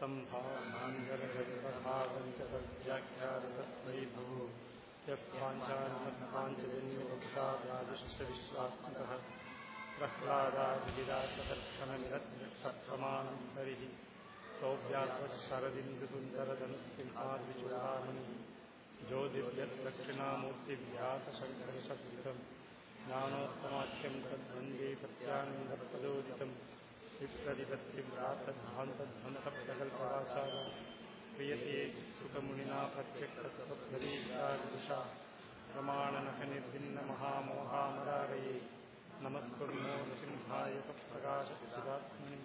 स्तम्भामाङ्गरगर्भभागन्तसद्व्याख्यारसद्वैभवो यः पाञ्चान्मत्पाञ्चजन्मवृक्षादादिष्टविश्वात्मकः प्रह्लादाभिरासदर्शननिरद्रक्षप्रमाणम् हरिः सौव्यासशरदिन्दुसुन्दरधनुसिंहाद्विचूडामणि ज्योतिर्यद्दक्षिणामूर्तिव्यासशङ्करशब्दम्। ज्ञानोत्तमाख्यम् तद्वन्दे सत्यानन्दप्रचोदितम् विप्रतिपत्तिव्रातध्वान्तध्वन्तप्रकल्पवाचार क्रियते सुखमुनिना प्रत्यक्षतत्त्वदीक्षादिशा प्रमाणनखनिर्भिन्नमहामोहामरारये नमस्कुर्मो नृसिंहाय सत्प्रकाशचिदात्मनि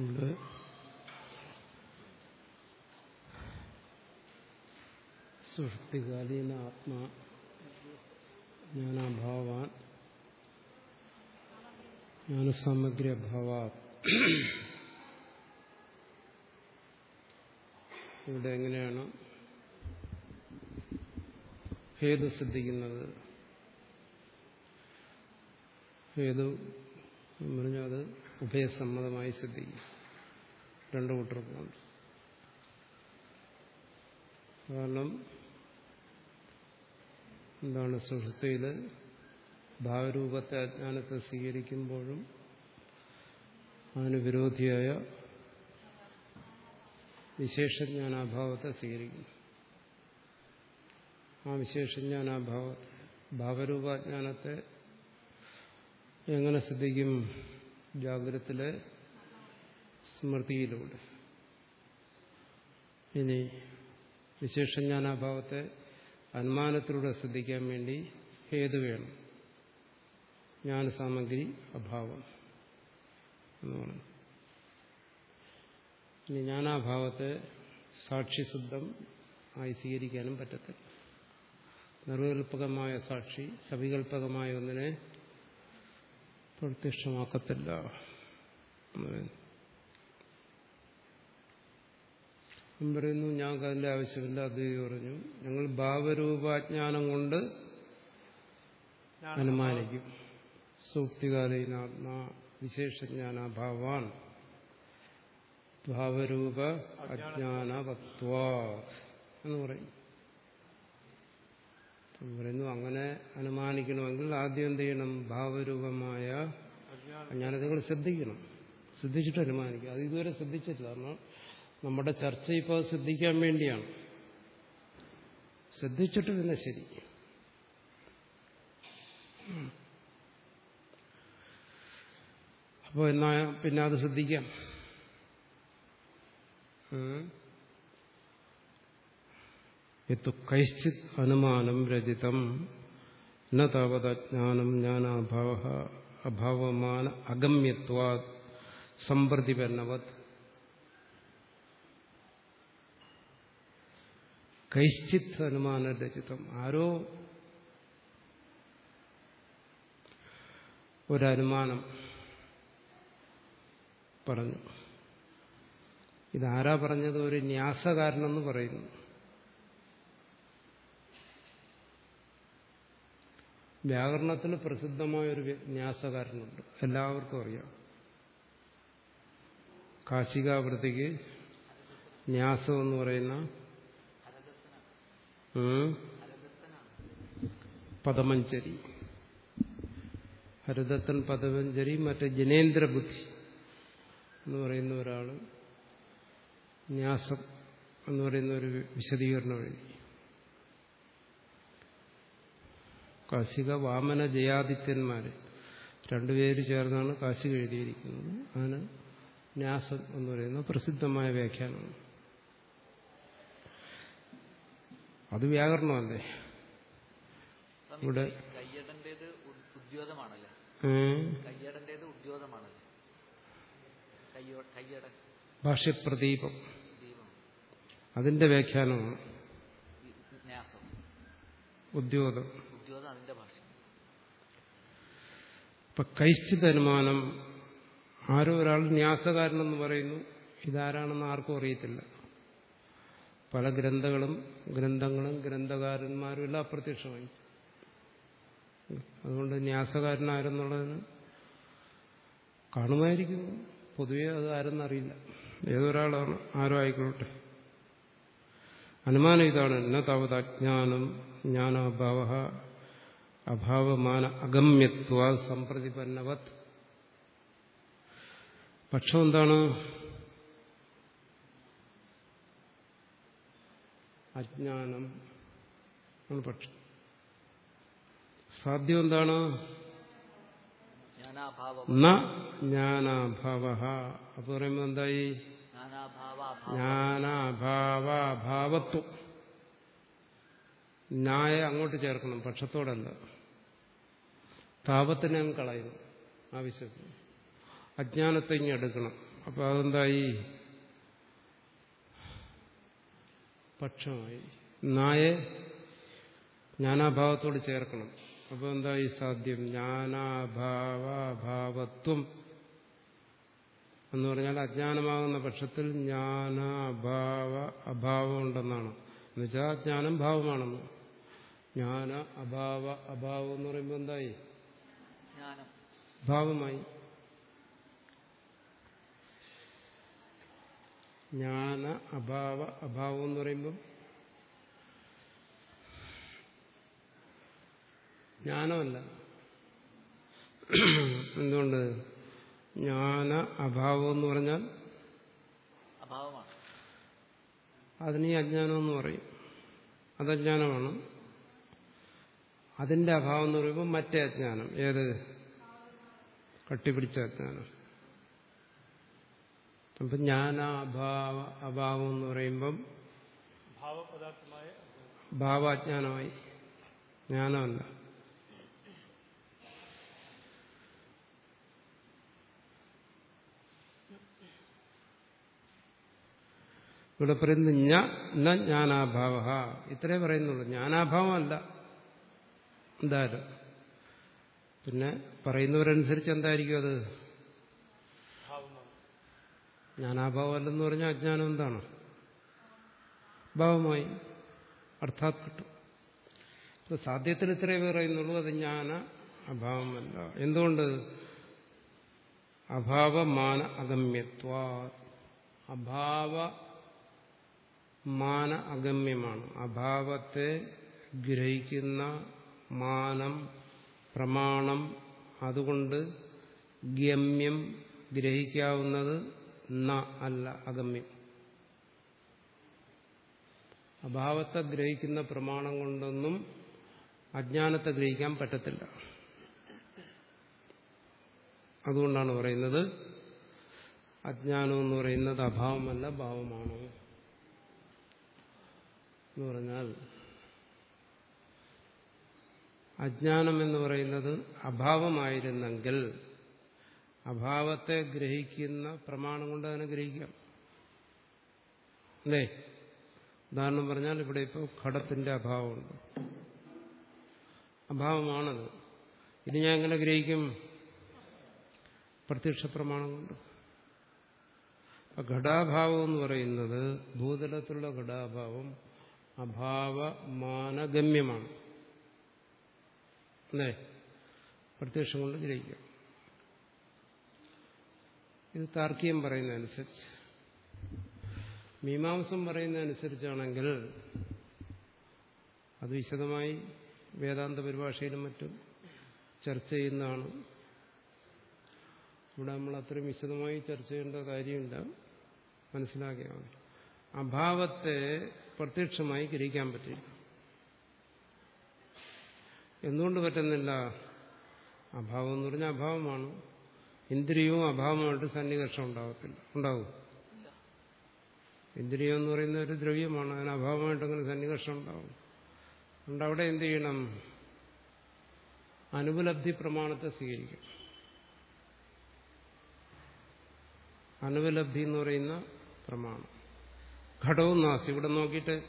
ഇവിടെ സുഷുപ്തികാലീന ആത്മാ ജ്ഞാനാഭാവാൻ ജ്ഞാനസാമഗ്രി അഭാവാ ഇവിടെ എങ്ങനെയാണ് ഹേതു സിദ്ധിക്കുന്നത്? ഹേതു പറഞ്ഞാൽ അത് ഉഭയസമ്മതമായി സിദ്ധിക്കും. രണ്ടു കൂട്ടർക്കുണ്ട് കാരണം എന്താണ് സുഹൃത്തിയിൽ ഭാവരൂപത്തെ അജ്ഞാനത്തെ സ്വീകരിക്കുമ്പോഴും അതിന് വിരോധിയായ വിശേഷജ്ഞാനാഭാവത്തെ സ്വീകരിക്കുന്നു. ആ വിശേഷജ്ഞാനാഭാവ ഭാവരൂപാജ്ഞാനത്തെ എങ്ങനെ സിദ്ധിക്കും ജാഗ്രത്തിലെ സ്മൃതിയിലൂടെ. ഇനി വിശേഷജ്ഞാനാഭാവത്തെ അനുമാനത്തിലൂടെ ശ്രദ്ധിക്കാൻ വേണ്ടി ഹേതു വേണം. ജ്ഞാനസാമഗ്രി അഭാവം എന്ന് ഇനി ജ്ഞാനാഭാവത്തെ സാക്ഷിശുദ്ധം ആയി സ്വീകരിക്കാനും പറ്റത്തില്ല. നിർവികൽപകമായ സാക്ഷി സവികൽപകമായ ഒന്നിനെ പ്രത്യക്ഷമാക്കത്തില്ല എന്ന് പറയുന്നു. പറയുന്നു ഞങ്ങൾക്ക് അതിന്റെ ആവശ്യമില്ല അദ്വൈതി പറഞ്ഞു. ഞങ്ങൾ ഭാവരൂപാജ്ഞാനം കൊണ്ട് അനുമാനിക്കും. സൂക്തികാലീനാത്മാ വിശേഷജ്ഞാനാഭാവാൻ ഭാവരൂപ അജ്ഞാനവത്വ എന്ന് പറയും. പറയുന്നു അങ്ങനെ അനുമാനിക്കണമെങ്കിൽ ആദ്യം എന്ത് ചെയ്യണം? ഭാവരൂപമായ അജ്ഞാനത്തെ ശ്രദ്ധിക്കണം. ശ്രദ്ധിച്ചിട്ട് അനുമാനിക്കുക. അത് ഇതുവരെ ശ്രദ്ധിച്ചിട്ടില്ല. കാരണം നമ്മുടെ ചർച്ച ഇപ്പോൾ ശ്രദ്ധിക്കാൻ വേണ്ടിയാണ്. ശ്രദ്ധിച്ചിട്ട് പിന്നെ ശരി? അപ്പോൾ എന്നാ പിന്നെ അത് ശ്രദ്ധിക്കാം. എത്തു കൈശ്ചിത് അനുമാനം രചിതം ന താവതജ്ഞാനം ജ്ഞാനാഭാവ അഭാവമാന അഗമ്യത്വാ സമ്പ്രതിപന്നവത്. കൈശ്ചിത് അനുമാന രചിതം ആരോ ഒരനുമാനം പറഞ്ഞു. ഇതാരാ പറഞ്ഞത്? ഒരു ന്യാസകാരനെന്ന് പറയുന്നു. വ്യാകരണത്തിൽ പ്രസിദ്ധമായ ഒരു ന്യാസകാരനുണ്ട്. എല്ലാവർക്കും അറിയാം. കാശികാവൃത്തിക്ക് ന്യാസം എന്ന് പറയുന്ന പദമഞ്ചരി. ഹരിദത്തൻ പദമഞ്ചരി മറ്റേ ജനേന്ദ്രബുദ്ധി എന്ന് പറയുന്ന ഒരാൾ ന്യാസം എന്ന് പറയുന്ന ഒരു വിശദീകരണം എഴുതി. കാശിക വാമന ജയാദിത്യന്മാര് രണ്ടുപേര് ചേർന്നാണ് കാശിക എഴുതിയിരിക്കുന്നത്. അതിന് ന്യാസം എന്ന് പറയുന്ന പ്രസിദ്ധമായ വ്യാഖ്യാനമാണ്. അത് വ്യാകരണമല്ലേ ഇവിടെ. ഭാഷ്യപ്രദീപം. ദീപം. അതിന്റെ വ്യാഖ്യാനമാണ്. ഉദ്യോഗം ഇപ്പൊ കൈശ്ചിത അനുമാനം ആരോ ഒരാൾ ന്യാസകാരനെന്ന് പറയുന്നു. ഇതാരാണെന്ന് ആർക്കും അറിയത്തില്ല. പല ഗ്രന്ഥങ്ങളും ഗ്രന്ഥങ്ങളും ഗ്രന്ഥകാരന്മാരും എല്ലാം അപ്രത്യക്ഷമായി. അതുകൊണ്ട് ന്യാസകാരനാരെന്നുള്ളതിന് കാണുമായിരിക്കും. പൊതുവെ അത് ആരെന്നറിയില്ല ഏതൊരാളാണ്? ആരോ ആയിക്കൊള്ളട്ടെ. അനുമാനം ഇതാണ്. എന്ന താവത് അജ്ഞാനം ജ്ഞാനാഭാവ അഭാവമാന അഗമ്യത്വ സമ്പ്രതിപന്നവത്. പക്ഷം എന്താണ്? അജ്ഞാനം പക്ഷം സാധ്യം എന്താണ്? ജ്ഞാനാഭാവം. അപ്പൊ പറയുമ്പോ എന്തായി? ജ്ഞാനാഭാവാഭാവത്വം. ന്യായ അങ്ങോട്ട് ചേർക്കണം പക്ഷത്തോടല്ല. താപത്തിനെ അങ്ങ് കളയുന്നു ആവശ്യത്തിന് അജ്ഞാനത്തെ ഇങ്ങെടുക്കണം അപ്പൊ അതെന്തായി? പക്ഷമായി. നായെ ജ്ഞാനാഭാവത്തോട് ചേർക്കണം. അപ്പൊ ഈ സാധ്യം? ജ്ഞാനാഭാവാഭാവത്വം എന്ന് പറഞ്ഞാൽ അജ്ഞാനമാകുന്ന പക്ഷത്തിൽ ജ്ഞാനാഭാവ അഭാവം ഉണ്ടെന്നാണ് എന്നുവെച്ചാൽ ജ്ഞാനം ഭാവമാണെന്ന്. ജ്ഞാന അഭാവ അഭാവം എന്ന് പറയുമ്പോൾ എന്തായി? ഭാവമായി. ജ്ഞാന അഭാവ അഭാവം എന്ന് പറയുമ്പം ജ്ഞാനമല്ല. എന്തുകൊണ്ട്? ജ്ഞാന അഭാവം എന്ന് പറഞ്ഞാൽ അതിന് ഈ അജ്ഞാനം എന്ന് പറയും. അതജ്ഞാനമാണ്. അതിന്റെ അഭാവം എന്ന് പറയുമ്പോൾ മറ്റേ അജ്ഞാനം. ഏത്? കട്ടിപിടിച്ച അജ്ഞാനം. അപ്പം ജ്ഞാനാഭാവ അഭാവം എന്ന് പറയുമ്പം ഭാവപദാർത്ഥമായ ഭാവാജ്ഞാനമായി. ജ്ഞാനമല്ല. ഇവിടെ പറയുന്നത് ഞ ന ജ്ഞാനാഭാവ ഇത്രേ പറയുന്നുള്ളൂ. ജ്ഞാനാഭാവമല്ല. എന്തായാലും. പിന്നെ പറയുന്നവരനുസരിച്ച് എന്തായിരിക്കും അത്? ജ്ഞാനാഭാവമല്ലെന്ന് പറഞ്ഞാൽ അജ്ഞാനം എന്താണ്? ഭാവമായി. അർത്ഥാത് കിട്ടും. ഇപ്പൊ സാധ്യത്തിന് ഇത്രേ പറയുന്നുള്ളൂ അത് ജ്ഞാന അഭാവമല്ല എന്തുകൊണ്ട്? അഭാവമാന അഗമ്യത്വ അഭാവ മാന അഗമ്യമാണ്. അഭാവത്തെ ഗ്രഹിക്കുന്ന മാനം പ്രമാണം അതുകൊണ്ട് ഗമ്യം ഗ്രഹിക്കാവുന്നത് ന അല്ല അഗമ്യം. അഭാവത്തെ ഗ്രഹിക്കുന്ന പ്രമാണം കൊണ്ടൊന്നും അജ്ഞാനത്തെ ഗ്രഹിക്കാൻ പറ്റത്തില്ല. അതുകൊണ്ടാണ് പറയുന്നത് അജ്ഞാനം എന്ന് പറയുന്നത് അഭാവമല്ല ഭാവമാണ്. എന്ന് പറഞ്ഞാൽ അജ്ഞാനം എന്ന് പറയുന്നത് അഭാവമായിരുന്നെങ്കിൽ അഭാവത്തെ ഗ്രഹിക്കുന്ന പ്രമാണം കൊണ്ട് അതിനെ ഗ്രഹിക്കാം. അല്ലേ? ഉദാഹരണം പറഞ്ഞാൽ ഇവിടെ ഇപ്പോൾ ഘടത്തിന്റെ അഭാവമുണ്ട്. അഭാവമാണത്. ഇത് ഞാൻ എങ്ങനെ ഗ്രഹിക്കും? പ്രത്യക്ഷ പ്രമാണം കൊണ്ട്. ഘടാഭാവം എന്ന് പറയുന്നത് ഭൂതലത്തിലുള്ള ഘടാഭാവം അഭാവമാനഗമ്യമാണ്. അല്ലേ? പ്രത്യക്ഷം കൊണ്ട് ഗ്രഹിക്കാം. ഇത് താർക്കികം പറയുന്നതനുസരിച്ച്. മീമാംസം പറയുന്നതനുസരിച്ചാണെങ്കിൽ അത് വിശദമായി വേദാന്ത പരിഭാഷയിലും മറ്റും ചർച്ച ചെയ്യുന്നതാണ്. ഇവിടെ നമ്മൾ അത്രയും വിശദമായി ചർച്ച ചെയ്യേണ്ട കാര്യമില്ല. മനസ്സിലാക്കിയാൽ മതി. അഭാവത്തെ പ്രത്യക്ഷമായി ഗ്രഹിക്കാൻ പറ്റില്ല. എന്തുകൊണ്ട് പറ്റുന്നില്ല? അഭാവം എന്ന് പറഞ്ഞാൽ അഭാവമാണ്. ഇന്ദ്രിയവും അഭാവമായിട്ട് സന്നികർഷം ഉണ്ടാകത്തില്ല ഉണ്ടാവും. ഇന്ദ്രിയം എന്ന് പറയുന്ന ഒരു ദ്രവ്യമാണ്. അതിന് അഭാവമായിട്ട് അങ്ങനെ സന്നികർഷം ഉണ്ടാവും. അതുകൊണ്ട് അവിടെ എന്ത് ചെയ്യണം? അനുപലബ്ധി പ്രമാണത്തെ സ്വീകരിക്കും അനുപലബ്ധി എന്ന് പറയുന്ന പ്രമാണം. ഘടവും നാസ്തി. ഇവിടെ നോക്കിയിട്ട്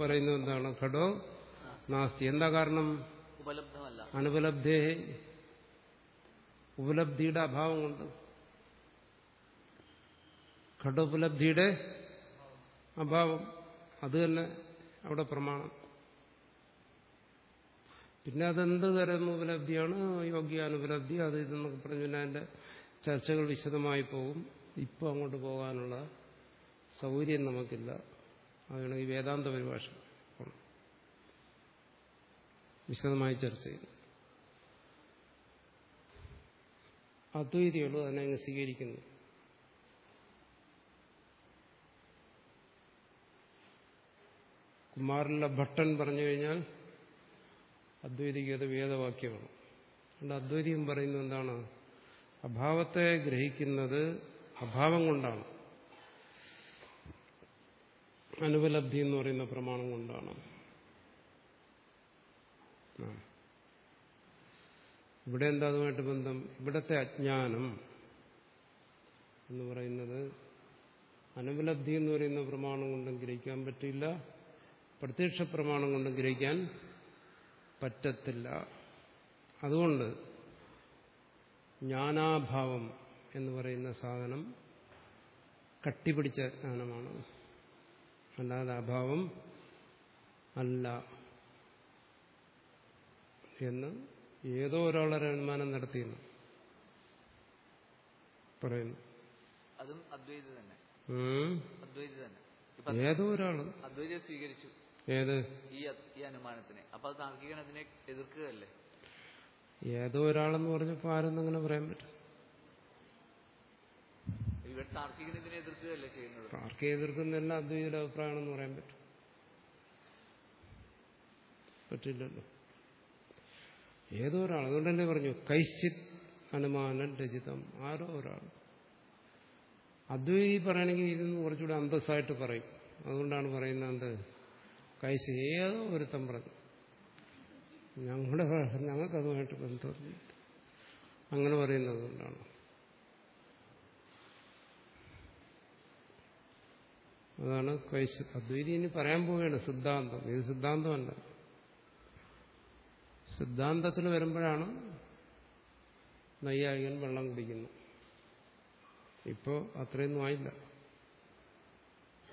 പറയുന്നത് എന്താണ്? ഘടോ നാസ്തി. എന്താ കാരണം? അനുപലബ്ധേ ഉപലബ്ധിയുടെ അഭാവം കൊണ്ട് ഘടോപലബ്ധിയുടെ അഭാവം. അത് തന്നെ അവിടെ പ്രമാണം. പിന്നെ അതെന്ത് തരം ഉപലബ്ധിയാണ്? യോഗ്യാനുപലബ്ധി അത് ഇതെന്നൊക്കെ പറഞ്ഞു പിന്നെ അതിന്റെ ചർച്ചകൾ വിശദമായി പോകും. ഇപ്പോൾ അങ്ങോട്ട് പോകാനുള്ള സൗകര്യം നമുക്കില്ല. അതാണെങ്കിൽ വേദാന്ത പരിഭാഷ. വിശദമായി ചർച്ച ചെയ്യും അദ്വൈതികളും അതിനെ അങ്ങ് സ്വീകരിക്കുന്നു. കുമാരനുള്ള ഭട്ടൻ പറഞ്ഞു കഴിഞ്ഞാൽ അദ്വൈതിക്ക് അത് വേദവാക്യമാണ്. അതുകൊണ്ട് അദ്വൈതിയും പറയുന്നത് എന്താണ്? അഭാവത്തെ ഗ്രഹിക്കുന്നത് അഭാവം കൊണ്ടാണ്. അനുപലബ്ധി എന്ന് പറയുന്ന പ്രമാണം കൊണ്ടാണ്. ഇവിടെ എന്താ അതുമായിട്ട് ബന്ധം? ഇവിടത്തെ അജ്ഞാനം എന്ന് പറയുന്നത് അനുപലബ്ധി എന്ന് പറയുന്ന പ്രമാണം കൊണ്ടും ഗ്രഹിക്കാൻ പറ്റില്ല പ്രത്യക്ഷ പ്രമാണം കൊണ്ടും ഗ്രഹിക്കാൻ പറ്റത്തില്ല. അതുകൊണ്ട് ജ്ഞാനാഭാവം എന്ന് പറയുന്ന സാധനം കട്ടിപിടിച്ച ജ്ഞാനമാണ് അല്ലാതെ അഭാവം അല്ല എന്ന് ഏതോ ഒരാളൊരു അനുമാനം നടത്തിയെന്ന് പറയുന്നു. അതും അദ്വൈത തന്നെ. അദ്വൈത തന്നെ. ഏതോ ഒരാൾ അദ്വൈത സ്വീകരിച്ചു. ഏത്? ഈ അനുമാനത്തിനെ. അപ്പൊ അത് താർക്കികൻ അതിനെ എതിർക്കുകയല്ലേ? ഏതോ ഒരാളെന്ന് പറഞ്ഞപ്പോൾ അങ്ങനെ പറയാൻ പറ്റും ഇവിടെ താർക്കികൻ ഇതിനെ എതിർക്കുകയല്ലേ ചെയ്യുന്നത്? ആർക്കെ എതിർക്കുന്നില്ല അദ്വൈതയുടെ അഭിപ്രായമാണെന്ന് പറയാൻ പറ്റും. പറ്റില്ലല്ലോ. ഏതോ ഒരാൾ അതുകൊണ്ട് തന്നെ പറഞ്ഞു കൈശ്ചിത് അനുമാനം രചിതം. ആരോ ഒരാൾ. അദ്വൈതി പറയണമെങ്കിൽ ഇതൊന്നും കുറച്ചുകൂടെ അന്തസ്സായിട്ട് പറയും. അതുകൊണ്ടാണ് പറയുന്നത് എന്ത് കൈശ് ഏതോ ഒരുത്തം പറഞ്ഞു. ഞങ്ങളുടെ ഞങ്ങൾക്കതുമായിട്ട് ബന്ധമില്ല. അങ്ങനെ പറയുന്നത് കൊണ്ടാണ്. അതാണ് കൈശ അദ്വൈതി ഇനി പറയാൻ പോവുകയാണ് സിദ്ധാന്തം. ഇത് സിദ്ധാന്തമല്ല. സിദ്ധാന്തത്തിൽ വരുമ്പോഴാണ് നൈയായികൻ വെള്ളം കുടിക്കുന്നത് ഇപ്പോ അത്രയൊന്നും ആയില്ല.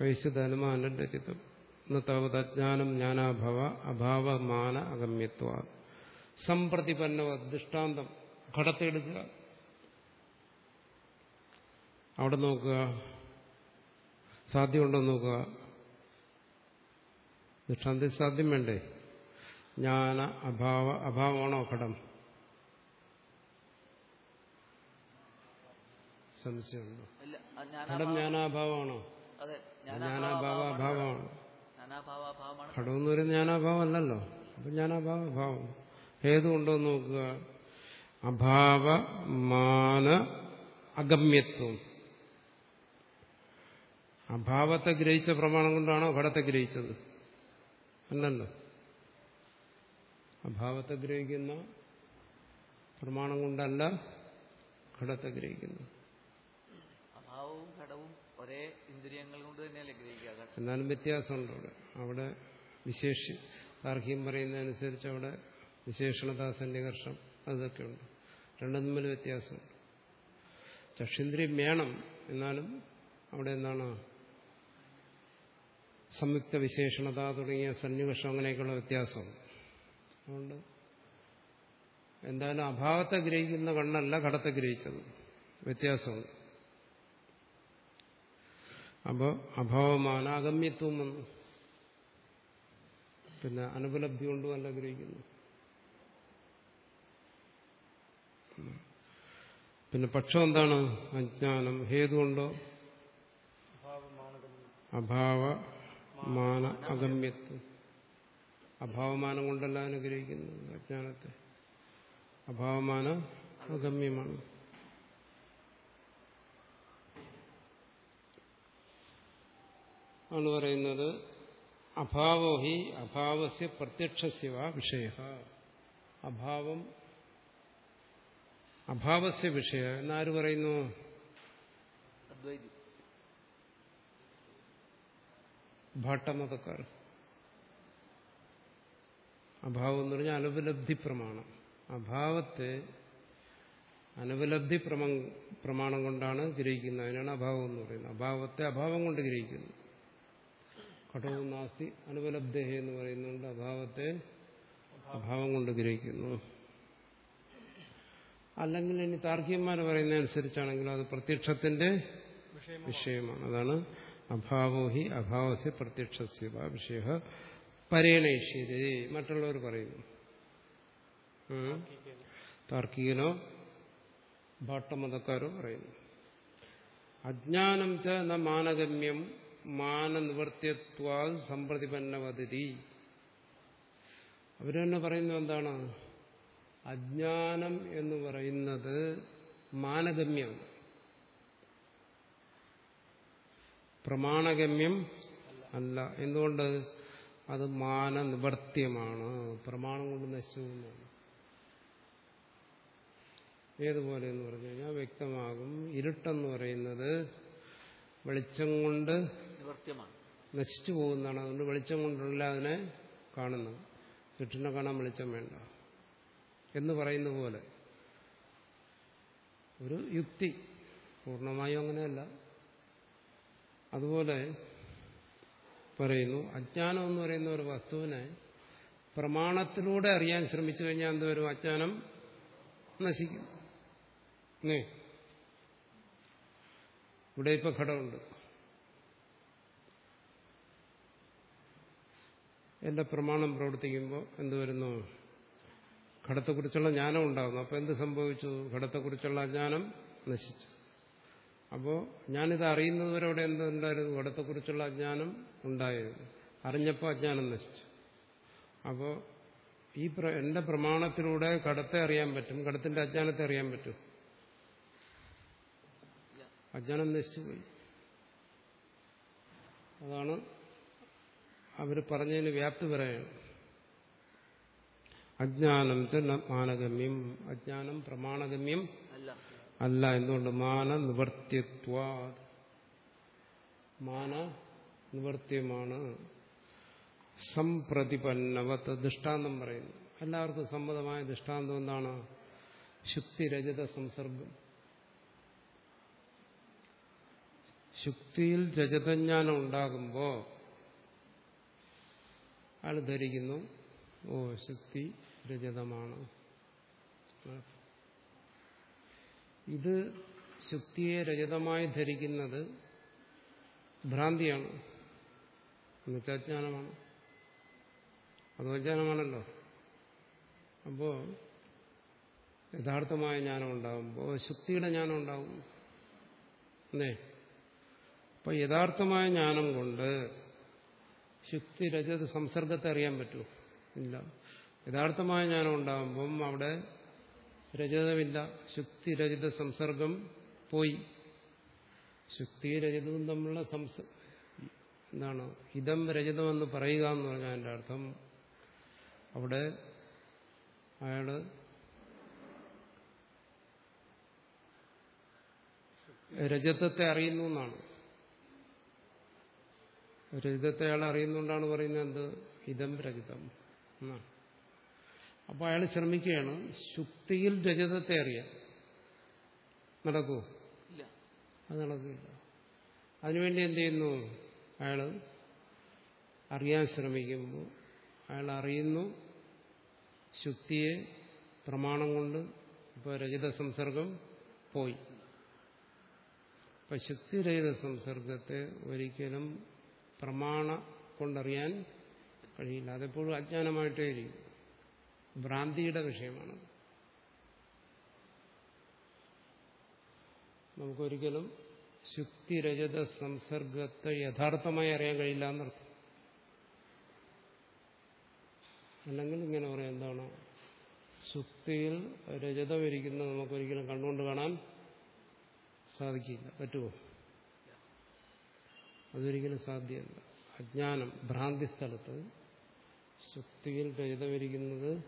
കൈശതനുമാനം രചിതം താവത് അജ്ഞാനം ജ്ഞാനാഭവ അഭാവമാന അഗമ്യത്വ. സംപ്രതിപന്നവ ദൃഷ്ടാന്തം. ഘടത്തെടുക്കുക അവിടെ നോക്കുക. സാധ്യമുണ്ടോ നോക്കുക. ദൃഷ്ടാന്തത്തിൽ സാധ്യം വേണ്ടേ? ജ്ഞാന അഭാവ അഭാവമാണോ ഘടം? സംശയമുണ്ടോ? ഘടം ജ്ഞാനാഭാവമാണോ? ജ്ഞാനാഭാവ അഭാവമാണ്. ഘടം എന്ന് പറയുന്നത് ജ്ഞാനാഭാവം അല്ലല്ലോ അപ്പൊ ജ്ഞാനാഭാവ അഭാവം. ഹേതുണ്ടോ നോക്കുക. അഭാവ മാന അഗമ്യത്വം. അഭാവത്തെ ഗ്രഹിച്ച പ്രമാണം കൊണ്ടാണോ ഘടത്തെ ഗ്രഹിച്ചത്? അല്ലല്ലോ. അഭാവത്തെ ഗ്രഹിക്കുന്ന പ്രമാണം കൊണ്ടല്ല ഘടത്തെ ഗ്രഹിക്കുന്നു അഭാവവും ഘടവും ഒരേ ഇന്ദ്രിയങ്ങൾ കൊണ്ട് തന്നെയല്ലേ ഗ്രഹിക്കുക? എന്നാലും വ്യത്യാസമുണ്ട് അവിടെ. അവിടെ വിശേഷ താർക്കികം പറയുന്നതനുസരിച്ച് അവിടെ വിശേഷണദാസന്റെ കർഷം അതൊക്കെ ഉണ്ട്. രണ്ടും തമ്മിൽ വ്യത്യാസമുണ്ട്. ചക്ഷുന്ദ്രിയം വേണം എന്നാലും അവിടെ എന്താണ്? സംയുക്ത വിശേഷണത തുടങ്ങിയ സന്നികർഷം അങ്ങനെയൊക്കെയുള്ള വ്യത്യാസമുണ്ട്. അതുകൊണ്ട് എന്തായാലും അഭാവത്തെ ഗ്രഹിക്കുന്ന കണ്ണല്ല ഘടത്തെ ഗ്രഹിച്ചത്. വ്യത്യാസമുണ്ട് അപ്പോൾ അഭാവമാണ് അഗമ്യത്വം വന്നു. പിന്നെ അനുപലബ്ധി കൊണ്ടും അല്ല ഗ്രഹിക്കുന്നു. പിന്നെ പക്ഷം എന്താണ്? അജ്ഞാനം. ഹേതുകൊണ്ടോ അഭാവ മാന അഗമ്യത്വം. അഭാവമാനം കൊണ്ടല്ല അനുഗ്രഹിക്കുന്നു അജ്ഞാനത്തെ. അഭാവമാന അഗമ്യമാണ്. ആണ് പറയുന്നത് അഭാവോ ഹി അഭാവസ്യ പ്രത്യക്ഷസ്യവ വിഷയ. അഭാവം അഭാവസ്യ വിഷയ എന്നാര് പറയുന്നു? ഭാട്ടമതക്കാർ. അഭാവം എന്ന് പറഞ്ഞാൽ അനുപലബ്ധി പ്രമാണം. അഭാവത്തെ അനുപലബ്ധി പ്രമ പ്രമാണം കൊണ്ടാണ് ഗ്രഹിക്കുന്നത്. അതിനാണ് അഭാവം എന്ന് പറയുന്നത്. അഭാവത്തെ അഭാവം കൊണ്ട് ഗ്രഹിക്കുന്നു. ഘടവും നാസ്തി അനുപലബ്ധ എന്ന് പറയുന്നുണ്ട്. അഭാവത്തെ അഭാവം കൊണ്ട് ഗ്രഹിക്കുന്നു. അല്ലെങ്കിൽ ഇനി താർക്കികന്മാർ പറയുന്ന അനുസരിച്ചാണെങ്കിൽ അത് പ്രത്യക്ഷത്തിന്റെ വിഷയമാണ്. അതാണ് അഭാവോ ഹി അഭാവസ്യ പ്രത്യക്ഷസ്യ വാ വിഷയ പരേണേഷ്യതേ മറ്റുള്ളവർ പറയുന്നു. താർക്കികനോ? ഭാട്ടമതക്കാരോ പറയുന്നു അജ്ഞാനം ച ന മാനഗമ്യം മാനനിവർത്തിയത്വാ സമ്പ്രതിപന്നവതി അവർ തന്നെ പറയുന്നത് എന്താണ്? അജ്ഞാനം എന്ന് പറയുന്നത് മാനഗമ്യം. പ്രമാണഗമ്യം അല്ല. എന്തുകൊണ്ട്? അത് മാനനിവർത്തിയമാണ്. പ്രമാണം കൊണ്ട് നശിച്ചു പോകുന്നതാണ് ഏതുപോലെ എന്ന് പറഞ്ഞു കഴിഞ്ഞാൽ വ്യക്തമാകും. ഇരുട്ടെന്ന് പറയുന്നത് വെളിച്ചം കൊണ്ട് നശിച്ചു പോകുന്നതാണ്. അതുകൊണ്ട് വെളിച്ചം കൊണ്ടുള്ള അതിനെ കാണുന്നത്. ചുറ്റിനെ കാണാൻ വെളിച്ചം വേണ്ട. എന്ന് പറയുന്ന പോലെ ഒരു യുക്തി പൂർണമായും അങ്ങനെയല്ല. അതുപോലെ പറയുന്നു. അജ്ഞാനം എന്ന് പറയുന്ന ഒരു വസ്തുവിനെ പ്രമാണത്തിലൂടെ അറിയാൻ ശ്രമിച്ചു കഴിഞ്ഞാൽ എന്തുവരും അജ്ഞാനം നശിക്കും. ഇവിടെ ഇപ്പൊ ഘടമുണ്ട് എന്റെ പ്രമാണം പ്രവർത്തിക്കുമ്പോൾ എന്ത് വരുന്നു? ഘടത്തെക്കുറിച്ചുള്ള ജ്ഞാനം ഉണ്ടാകുന്നു. അപ്പോൾ എന്ത് സംഭവിച്ചു? ഘടത്തെക്കുറിച്ചുള്ള അജ്ഞാനം നശിച്ചു. അപ്പോൾ ഞാനിത് അറിയുന്നതുവരെ അവിടെ എന്തുണ്ടായിരുന്നു? ഘടത്തെക്കുറിച്ചുള്ള അജ്ഞാനം ഉണ്ടായിരുന്നു അറിഞ്ഞപ്പോൾ അജ്ഞാനം നശിച്ചു. അപ്പോൾ ഈ എന്റെ പ്രമാണത്തിലൂടെ കടത്തെ അറിയാൻ പറ്റും കടത്തിന്റെ അജ്ഞാനത്തെ അറിയാൻ പറ്റും. അജ്ഞാനം നശിച്ചുപോയി. അതാണ് അവർ പറഞ്ഞതിന് വ്യാപ്തി പറയാണ് അജ്ഞാനം തന്നെ മാനഗമ്യം അജ്ഞാനം പ്രമാണഗമ്യം അല്ല. അല്ല എന്തുകൊണ്ട്? മാന നിവർത്തിത്വ മാന നിവർത്തിയമാണ്. സംപ്രതിപന്നവത്ത് ദൃഷ്ടാന്തം പറയുന്നു. എല്ലാവർക്കും സമ്മതമായ ദൃഷ്ടാന്തം എന്താണ്? ശുക്തിരജത സംസർഗം. ശുക്തിയിൽ രജതജ്ഞാനം ഉണ്ടാകുമ്പോൾ അയാൾ ധരിക്കുന്നു ഓ ശുക്തി രജതമാണ്. ഇത് ശുക്തിയെ രജതമായി ധരിക്കുന്നത് ഭ്രാന്തിയാണ്. എന്നുവെച്ചാൽ അജ്ഞാനമാണ് അപ്പോ അപ്പോൾ യഥാർത്ഥമായ ജ്ഞാനം ഉണ്ടാകുമ്പോൾ ശുക്തിയുടെ ജ്ഞാനം ഉണ്ടാകും അല്ലേ? അപ്പൊ യഥാർത്ഥമായ ജ്ഞാനം കൊണ്ട് ശുക്തി രജത സംസർഗത്തെ അറിയാൻ പറ്റുമോ ഇല്ല. യഥാർത്ഥമായ ജ്ഞാനം ഉണ്ടാകുമ്പം അവിടെ രജതമില്ല. ശുക്തി രജത സംസർഗം പോയി. ശുക്തി രജതവും തമ്മിലുള്ള എന്താണ് ഹിതം രജതമെന്ന് പറയുക എന്ന് പറഞ്ഞാൽ എന്റെ അർത്ഥം അവിടെ അയാൾ രജതത്തെ അറിയുന്നു എന്നാണ്. രജതത്തെ അയാൾ അറിയുന്നുകൊണ്ടാണ് പറയുന്നത് എന്ത്? ഹിതം രജതം എന്നാണ്. അപ്പോൾ അയാൾ ശ്രമിക്കുകയാണ് ശുക്തിയിൽ രജതത്തെ അറിയാൻ. നടക്കൂ അത് നടക്കില്ല. അതിനുവേണ്ടി എന്ത് ചെയ്യുന്നു? അയാൾ അറിയാൻ ശ്രമിക്കുമ്പോൾ അയാൾ അറിയുന്നു. ശുക്തിയെ പ്രമാണം കൊണ്ട് ഇപ്പോൾ രഹിത സംസർഗം പോയി. അപ്പൊ ശുക്തിരഹിത സംസർഗത്തെ ഒരിക്കലും പ്രമാണ കൊണ്ടറിയാൻ കഴിയില്ല. അതെപ്പോഴും അജ്ഞാനമായിട്ടേ ഇരിക്കും. ഭ്രാന്തിയുടെ വിഷയമാണ്. നമുക്കൊരിക്കലും ശുക്തിരജത സംസർഗത്തെ യഥാർത്ഥമായി അറിയാൻ കഴിയില്ല എന്നർത്ഥം. അല്ലെങ്കിൽ ഇങ്ങനെ പറയാം എന്താണ്? ശുക്തിയിൽ രജതം ഇരിക്കുന്നത് നമുക്കൊരിക്കലും കണ്ടുകൊണ്ട് കാണാൻ സാധിക്കില്ല. പറ്റുമോ? അതൊരിക്കലും സാധ്യമല്ല. അജ്ഞാനം ഭ്രാന്തി സ്ഥലത്ത് ശുക്തിയിൽ രജതമിരിക്കുന്നത്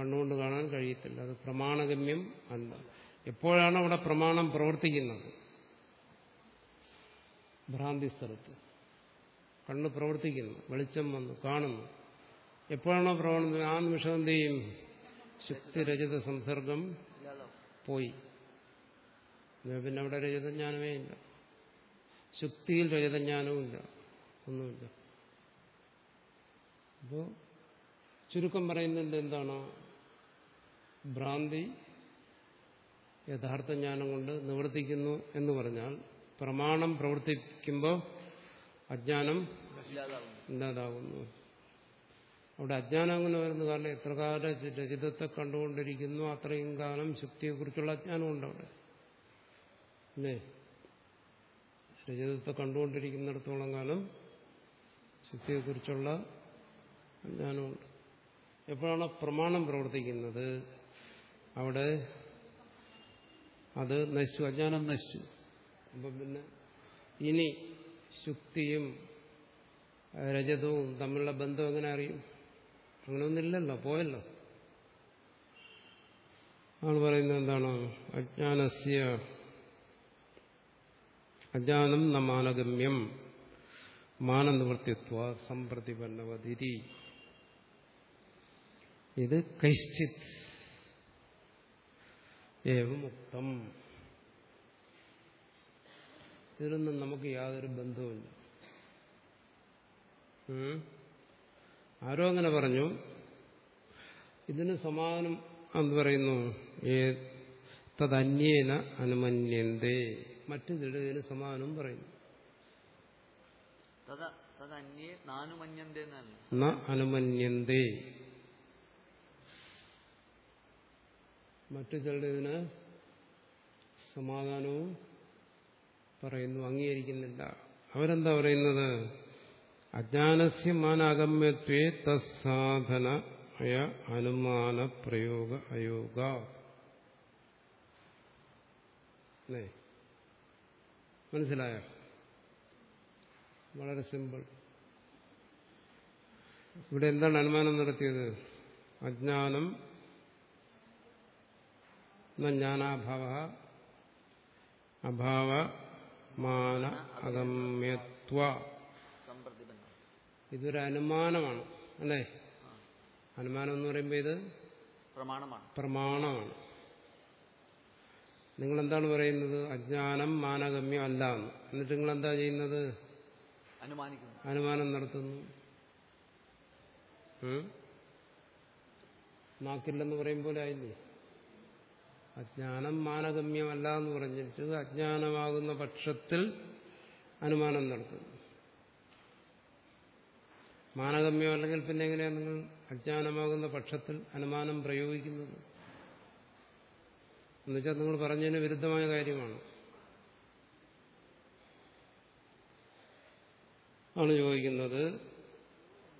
കണ്ണുകൊണ്ട് കാണാൻ കഴിയത്തില്ല. അത് പ്രമാണഗമ്യം അല്ല. എപ്പോഴാണ് അവിടെ പ്രമാണം പ്രവർത്തിക്കുന്നത്? ഭ്രാന്തി സ്ഥലത്ത്. കണ്ണ് പ്രവർത്തിക്കുന്നു വെളിച്ചം വന്നു കാണുന്നു. എപ്പോഴാണോ പ്രവണത ആ നിമിഷം എന്ത് ചെയ്യും സംസർഗം പോയി. പിന്നെ അവിടെ രജതജ്ഞാനമേ ഇല്ല. ശുക്തിയിൽ രജതജ്ഞാനവും ഇല്ല. ഒന്നുമില്ല. അപ്പോൾ ചുരുക്കം പറയുന്നുണ്ട് എന്താണ്? ഭ്രാന്തി യഥാർത്ഥ ജ്ഞാനം കൊണ്ട് നിവർത്തിക്കുന്നു എന്ന് പറഞ്ഞാൽ പ്രമാണം പ്രവർത്തിക്കുമ്പോൾ അജ്ഞാനം ഇല്ലാതാകുന്നു അവിടെ അജ്ഞാനം അങ്ങനെ വരുന്നു കാരണം എത്രകാല രചിതത്തെ കണ്ടുകൊണ്ടിരിക്കുന്നു അത്രയും കാലം ശക്തിയെക്കുറിച്ചുള്ള അജ്ഞാനമുണ്ട് അവിടെ. അല്ലേ രചിതത്തെ കണ്ടുകൊണ്ടിരിക്കുന്നിടത്തോളം കാലം ശക്തിയെക്കുറിച്ചുള്ള അജ്ഞാനമുണ്ട് എപ്പോഴാണ് പ്രമാണം പ്രവർത്തിക്കുന്നത്? അവിടെ അത് നശിച്ചു അജ്ഞാനം നശിച്ചു. അപ്പം പിന്നെ ഇനി ശുക്തിയും രജതവും തമ്മിലുള്ള ബന്ധം എങ്ങനെ അറിയും? അങ്ങനെയൊന്നുമില്ലല്ലോ പോയല്ലോ. ആണ് പറയുന്നത് എന്താണ്? അജ്ഞാനസ്യ അജ്ഞാനം ന മാനഗമ്യം മാനനിവൃത്തിത്വ സമ്പ്രതിപന്നവതിരി ഇത് കൈശ്ചിത് ഏവം ഇതിനൊന്നും നമുക്ക് യാതൊരു ബന്ധവുമില്ല. ആരോ അങ്ങനെ പറഞ്ഞു. ഇതിന് സമാനം എന്ന് പറയുന്നു. തദന്യേന അനുമന്യന്തേ. മറ്റു ചിലതിന് സമാനം പറയുന്നു. അനുമന്യന്തേ. മറ്റു ചിലതിന് സമാധാനവും പറയുന്നു അംഗീകരിക്കുന്നില്ല. അവരെന്താ പറയുന്നത്? അജ്ഞാനസ്യ മാനാഗമ്യത്വേ തസ്സാധന അയ അനുമാന പ്രയോഗ അയോഗ. മനസ്സിലായോ? വളരെ സിമ്പിൾ. ഇവിടെ എന്താണ് അനുമാനം നടത്തിയത്? അജ്ഞാനം ജ്ഞാനാഭാവ അഭാവ മാന അഗമ്യത്വ. ഇതൊരു അനുമാനമാണ് അല്ലേ? അനുമാനം എന്ന് പറയുമ്പോൾ ഇത് പ്രമാണമാണ്. പ്രമാണമാണ്. നിങ്ങളെന്താണ് പറയുന്നത്? അജ്ഞാനം മാനഗമ്യം അല്ല എന്ന്. എന്നിട്ട് നിങ്ങൾ എന്താ ചെയ്യുന്നത് അനുമാനം നടത്തുന്നു? നാക്കില്ലെന്ന് പറയും പോലെ ആയില്ലേ? അജ്ഞാനം മാനഗമ്യമല്ല എന്ന് പറഞ്ഞിട്ട് അജ്ഞാനമാകുന്ന പക്ഷത്തിൽ അനുമാനം നടത്തുന്നു മാനഗമ്യം അല്ലെങ്കിൽ പിന്നെ എങ്ങനെയാണ് നിങ്ങൾ അജ്ഞാനമാകുന്ന പക്ഷത്തിൽ അനുമാനം പ്രയോഗിക്കുന്നത്? എന്നുവെച്ചാൽ നിങ്ങൾ പറഞ്ഞതിന് വിരുദ്ധമായ കാര്യമാണ്. ആണ് ചോദിക്കുന്നത്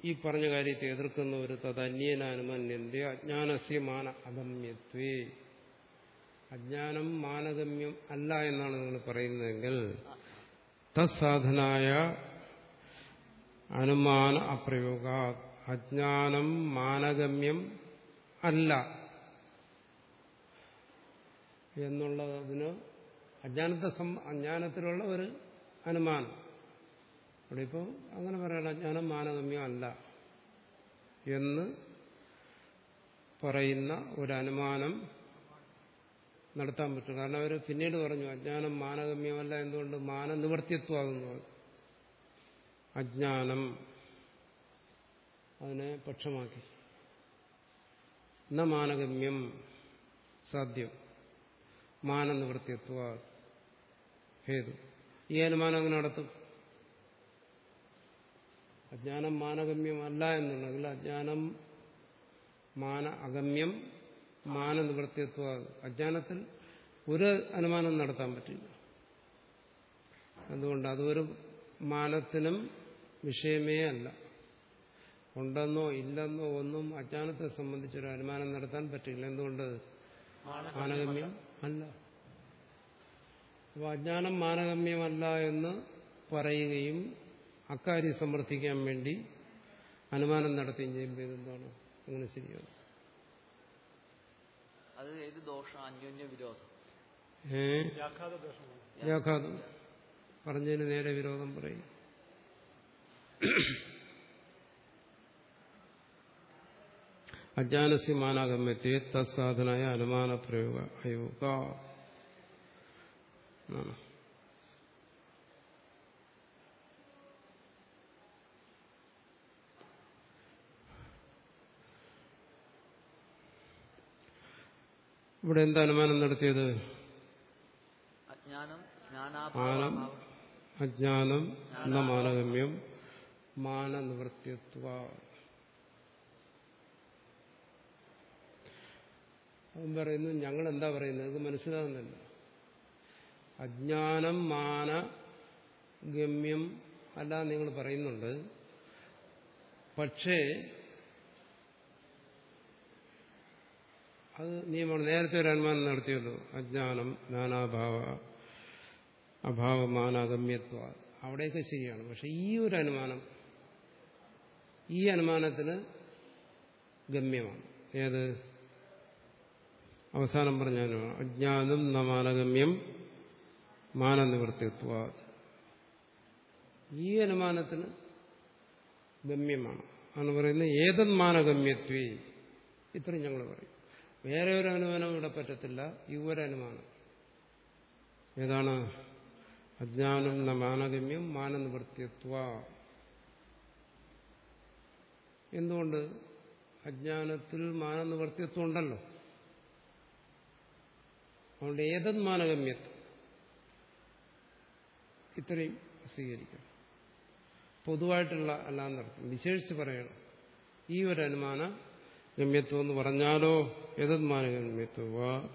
ഈ പറഞ്ഞ കാര്യത്തെ എതിർക്കുന്ന ഒരു തദന്യനാനുമന്യന്റെ അജ്ഞാനസ്യ മാന അഗമ്യത്വേ അജ്ഞാനം മാനഗമ്യം അല്ല എന്നാണ് നിങ്ങൾ പറയുന്നതെങ്കിൽ തസ്സാധനായ അനുമാന അപ്രയോഗ. അജ്ഞാനം മാനഗമ്യം അല്ല എന്നുള്ളതിന് അജ്ഞാനത്തെ അജ്ഞാനത്തിലുള്ള ഒരു അനുമാനം. അവിടെ ഇപ്പോൾ അങ്ങനെ പറയണം അജ്ഞാനം മാനഗമ്യം അല്ല എന്ന് പറയുന്ന ഒരു അനുമാനം നടത്താൻ പറ്റും. കാരണം അവർ പിന്നീട് പറഞ്ഞു അജ്ഞാനം മാനഗമ്യമല്ല എന്തുകൊണ്ട്? മാനനിവർത്തിത്വമാകുന്നു. അജ്ഞാനം അതിനെ പക്ഷമാക്കി. ന മാനഗമ്യം സാധ്യം. മാനനിവൃത്തിത്വ ഹേതു. ഈ അനുമാനം അങ്ങനെ നടത്തും? അജ്ഞാനം മാനഗമ്യമല്ല എന്നുണ്ടെങ്കിൽ അജ്ഞാനം മാന അഗമ്യം മാനനിവൃത്തിത്വ അജ്ഞാനത്തിൽ ഒരു അനുമാനം നടത്താൻ പറ്റില്ല. അതുകൊണ്ട് അതൊരു മാനത്തിനും വിഷയമേ അല്ല. ഉണ്ടെന്നോ ഇല്ലെന്നോ ഒന്നും അജ്ഞാനത്തെ സംബന്ധിച്ചൊരു അനുമാനം നടത്താൻ പറ്റില്ല. എന്തുകൊണ്ട്? മാനഗമ്യം അല്ല. അപ്പോൾ അജ്ഞാനം മാനഗമ്യമല്ല എന്ന് പറയുകയും അക്കാര്യം സമർത്ഥിക്കാൻ വേണ്ടി അനുമാനം നടത്തുകയും ചെയ്യുമ്പോൾ ഇതെന്താണ്? അങ്ങനെ ശരിയാണ് അത് ഏത് ദോഷം? അന്യോന്യ വിരോധം. വ്യാഘാതം. പറഞ്ഞതിന് നേരെ വിരോധം പറയും. അജ്ഞാനസ്യ മാനാഗമ്യത്തെ തത്സാധനായ അനുമാന പ്രയോഗ അയോഗ ഇവിടെ എന്താ അനുമാനം നടത്തിയത്? അജ്ഞാനം മാനം അജ്ഞാനം എന്ന മാനഗമ്യം മാനനിവൃത്തിത്വ അവൻ പറയുന്നു ഞങ്ങൾ എന്താ പറയുന്നത്? ഇത് മനസ്സിലാകുന്നില്ല അജ്ഞാനം മാന ഗമ്യം അല്ല നിങ്ങൾ പറയുന്നുണ്ട്. പക്ഷേ അത് നിയമമാണ് നേരത്തെ ഒരു അനുമാനം നടത്തിയല്ലോ. അജ്ഞാനം നാനാഭാവ അഭാവമാനാഗമ്യത്വ അവിടെയൊക്കെ ശരിയാണ്. പക്ഷെ ഈ ഒരു അനുമാനം ഈ അനുമാനത്തിന് ഗമ്യമാണ്. ഏത്? അവസാനം പറഞ്ഞ അനുമാനം. അജ്ഞാനം നമാനഗമ്യം മാനനിവൃത്തിത്വ ഈ അനുമാനത്തിന് ഗമ്യമാണ്. എന്ന് പറയുന്നത് ഏതന്മാനഗമ്യത്വേ ഇത്രയും ഞങ്ങൾ പറയും. വേറെ ഒരു അനുമാനം ഇവിടെ പറ്റത്തില്ല. ഈ ഒരു അനുമാനം ഏതാണ്? അജ്ഞാനം ന മാനഗമ്യം മാനനിവൃത്തിത്വ. എന്തുകൊണ്ട്? അജ്ഞാനത്തിൽ മാനനിവൃത്തിത്വം ഉണ്ടല്ലോ. അതുകൊണ്ട് ഏതത് മാനഗമ്യത്വം? ഇത്രയും സ്വീകരിക്കാം. പൊതുവായിട്ടുള്ള അല്ലാന്നർത്ഥം വിശേഷിച്ച് പറയണം. ഈ ഒരു അനുമാന ഗമ്യത്വം എന്ന് പറഞ്ഞാലോ? ഏതത് മാനഗമ്യത്വ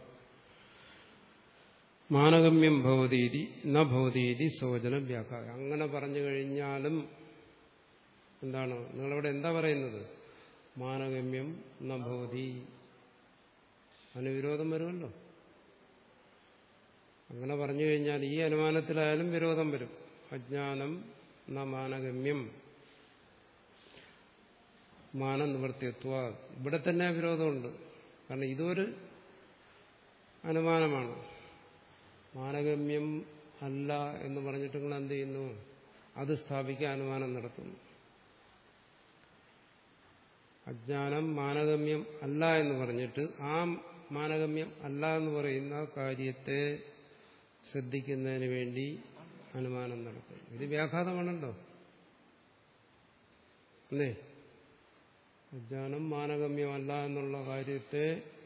മാനഗമ്യം ഭവതീതി ന ഭവതീതി സോചന വ്യാഖ്യ അങ്ങനെ പറഞ്ഞു കഴിഞ്ഞാലും എന്താണ്? നിങ്ങളവിടെ എന്താ പറയുന്നത്? മാനഗമ്യം ന ഭവതി. അതിന് വിരോധം വരുമല്ലോ. അങ്ങനെ പറഞ്ഞു കഴിഞ്ഞാൽ ഈ അനുമാനത്തിലായാലും വിരോധം വരും. അജ്ഞാനം ന മാനഗമ്യം. മാനനിവൃത്തിത്വ ഇവിടെ തന്നെ വിരോധമുണ്ട്. കാരണം ഇതൊരു അനുമാനമാണ്. മാനഗമ്യം അല്ല എന്ന് പറഞ്ഞിട്ട് നിങ്ങൾ എന്ത് ചെയ്യുന്നു? അത് സ്ഥാപിക്കാൻ അനുമാനം നടത്തുന്നു. അജ്ഞാനം മാനഗമ്യം അല്ല എന്ന് പറഞ്ഞിട്ട് ആ മാനഗമ്യം അല്ല എന്ന് പറയുന്ന കാര്യത്തെ ശ്രദ്ധിക്കുന്നതിന് വേണ്ടി അനുമാനം നടത്തുന്നു. ഇത് വ്യാഘാതമാണല്ലോ. അല്ലേ? അജ്ഞാനം മാനഗമ്യമല്ല എന്നുള്ള കാര്യത്തെ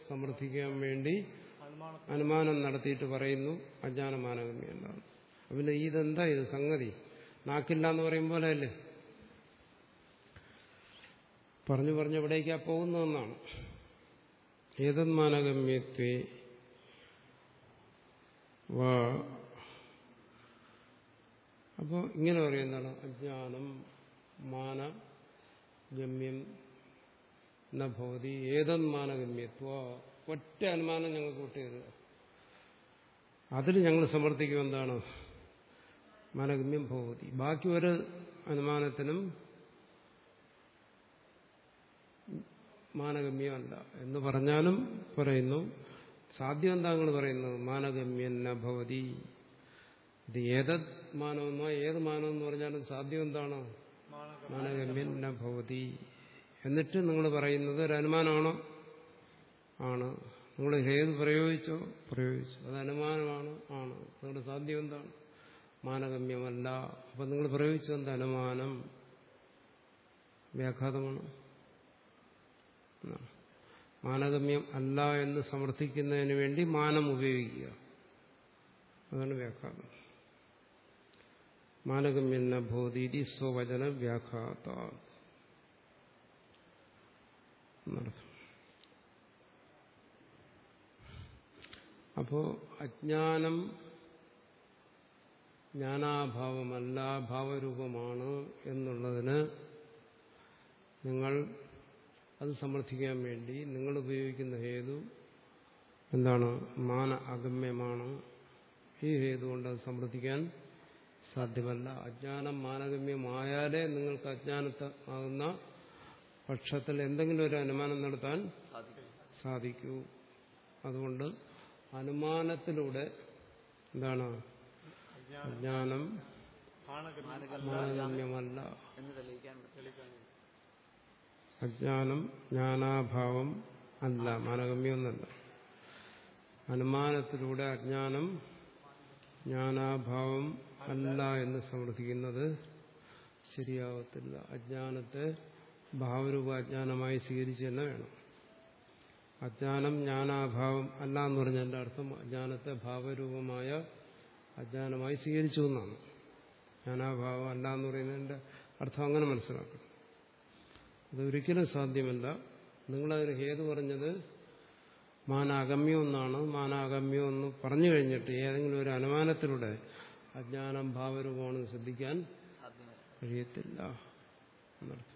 സമർത്ഥിക്കാൻ വേണ്ടി അനുമാനം. നടത്തിയിട്ട് പറയുന്നു അജ്ഞാനം മാനഗമ്യമല്ല. പിന്നെ ഇതെന്താ ഇത് സംഗതി? നാക്കില്ല എന്ന് പറയും പോലെ അല്ലേ? പറഞ്ഞു പറഞ്ഞ് എവിടേക്കാ പോകുന്നതെന്നാണ് ഏതത് മാനഗമ്യത്വേ വാ. അപ്പോൾ ഇങ്ങനെ പറയുന്നതാണ് അജ്ഞാനം മാന ഗമ്യം ന ഭവതി ഏതത് മാനഗമ്യത്വ ഒറ്റ അനുമാനം ഞങ്ങൾക്ക് കൂട്ടിയത് അതിൽ ഞങ്ങൾ സമർത്ഥിക്കും എന്താണ്? മാനഗമ്യം ഭവതി. ബാക്കി ഒരു അനുമാനത്തിനും മാനഗമ്യമല്ല എന്ന് പറഞ്ഞാലും പറയുന്നു. സാധ്യം എന്താ നിങ്ങൾ പറയുന്നത് മാനഗമ്യന്ന ഭവതി. ഇത് ഏതത് മാനമെന്നോ ഏത് മാനമെന്ന് പറഞ്ഞാലും സാധ്യം എന്താണ്? മാനഗമ്യം നഭോതി ഭവതി. എന്നിട്ട് നിങ്ങൾ പറയുന്നത് ഒരു അനുമാനമാണോ? ആണ്. നിങ്ങൾ ഹേത് പ്രയോഗിച്ചോ? പ്രയോഗിച്ചു. അത് അനുമാനമാണ്. ആണ്. നിങ്ങളുടെ സാധ്യം എന്താണ്? മാനഗമ്യമല്ല. അപ്പം നിങ്ങൾ പ്രയോഗിച്ചു എന്ത്? അനുമാനം. വ്യാഘാതമാണ്. മാനഗമ്യം അല്ല എന്ന് സമർത്ഥിക്കുന്നതിന് വേണ്ടി മാനം ഉപയോഗിക്കുക. അതാണ് വ്യാഘാതം. മാനഗമ്യന്ന ഭൂതി സ്വവചന വ്യാഘാത അപ്പോ അജ്ഞാനം ജ്ഞാനാഭാവമല്ല ഭാവരൂപമാണ് എന്നുള്ളതിന് നിങ്ങൾ അത് സമർത്ഥിക്കാൻ വേണ്ടി നിങ്ങൾ ഉപയോഗിക്കുന്ന ഹേതു എന്താണ്? മാന അഗമ്യമാണ്. ഈ ഹേതു കൊണ്ട് അത് സമർത്ഥിക്കാൻ സാധ്യമല്ല. അജ്ഞാനം മാനഗമ്യമായാലേ നിങ്ങൾക്ക് അജ്ഞാനത്തെ ആകുന്ന പക്ഷത്തിൽ എന്തെങ്കിലും ഒരു അനുമാനം നടത്താൻ സാധിക്കും. അതുകൊണ്ട് അനുമാനത്തിലൂടെ എന്താണ്? കഴിയും. അജ്ഞാനം ജ്ഞാനാഭാവം അല്ല മാനഗമ്യമൊന്നല്ല അനുമാനത്തിലൂടെ അജ്ഞാനം ജ്ഞാനാഭാവം അല്ല എന്ന് സമർത്ഥിക്കുന്നത് ശരിയാവത്തില്ല. അജ്ഞാനത്തെ ഭാവരൂപ അജ്ഞാനമായി സ്വീകരിച്ച് തന്നെ വേണം. അജ്ഞാനം ജ്ഞാനാഭാവം അല്ല എന്ന് പറഞ്ഞതിന്റെ അർത്ഥം അജ്ഞാനത്തെ ഭാവരൂപമായ അജ്ഞാനമായി സ്വീകരിച്ചു എന്നാണ്. ജ്ഞാനാഭാവം അല്ല എന്ന് പറയുന്നതിന്റെ അർത്ഥം അങ്ങനെ മനസ്സിലാക്കണം. അത് ഒരിക്കലും സാധ്യമല്ല. നിങ്ങളതിന് ഹേതു പറഞ്ഞത് മാനാഗമ്യം എന്നാണ്. മാനാഗമ്യം എന്ന് പറഞ്ഞു കഴിഞ്ഞിട്ട് ഏതെങ്കിലും ഒരു അനുമാനത്തിലൂടെ അജ്ഞാനം ഭാവരൂപമാണെന്ന് ശ്രദ്ധിക്കാൻ കഴിയത്തില്ല എന്നർത്ഥം.